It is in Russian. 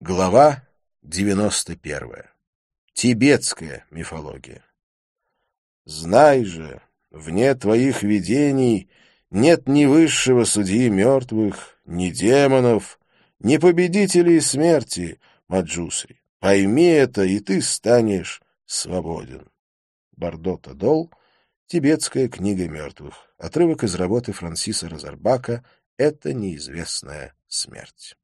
Глава 91. Тибетская мифология. Знай же, вне твоих видений нет ни высшего судьи мертвых, ни демонов, ни победителей смерти, Маджусри. Пойми это, и ты станешь свободен. Бардота Дол. Тибетская книга мертвых. Отрывок из работы Франсиса Розарбака «Это неизвестная смерть».